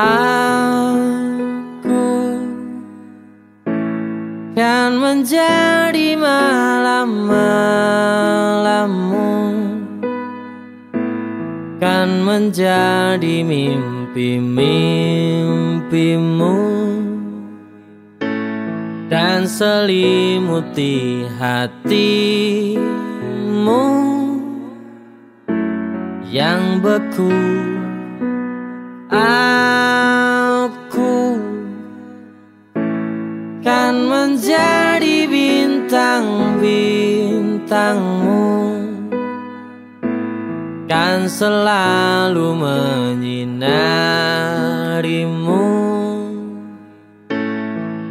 aku dan menjadi malam-malammu kan menjadi mimpi-mimpimu dan selimuti hatimu yang beku. I Kan menjadi bintang-bintangmu. Kan selalu menyinarimu.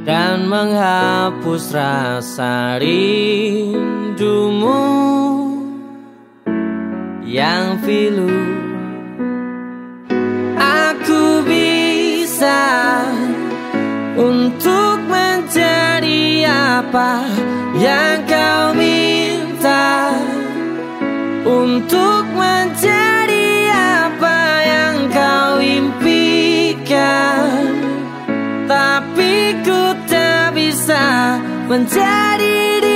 Dan menghapus rasa rindumu. Yang pilu apa yang kau minta Untuk menjadi apa yang kau impikan? Tapi ku tak bisa menjadi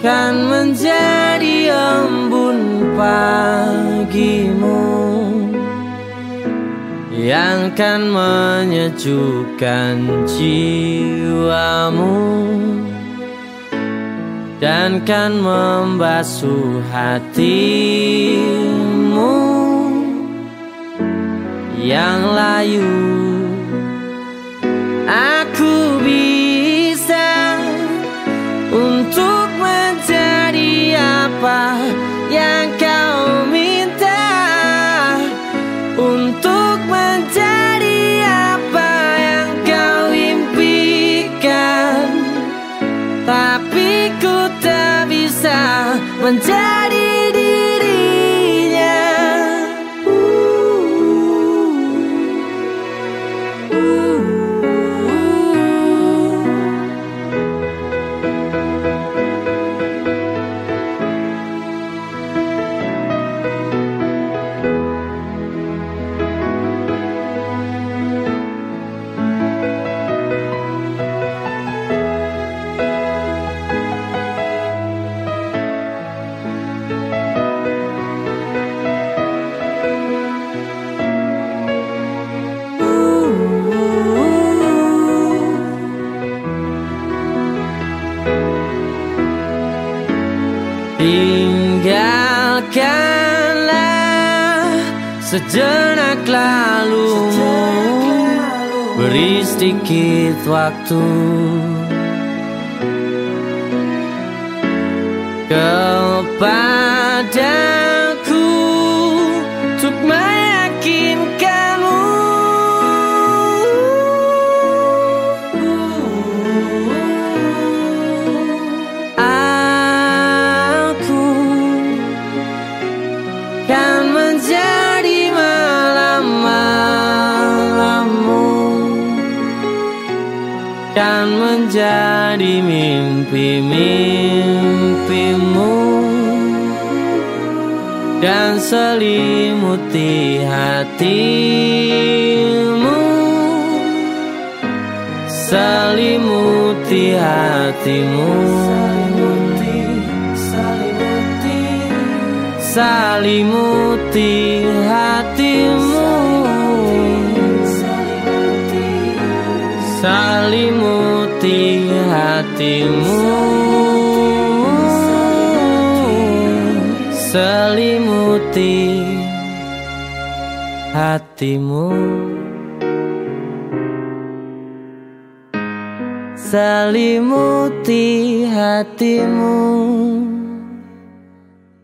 kan menjadi embun pagimu Yang kan menyejukkan jiwamu Dan kan membasuh hatimu. Yang layu apa yang kau minta Untuk menjadi apa yang kau impikan? Tapi ku tak bisa menjadi Tinggalkanlah sejenak lalumu. Beri sedikit waktu. Kepadaku menjadi mimpi-mimpimu. Dan selimuti hatimu. Selimuti hatimu. Salimuti hatimu hatimu. Selimuti hatimu. Selimuti hatimu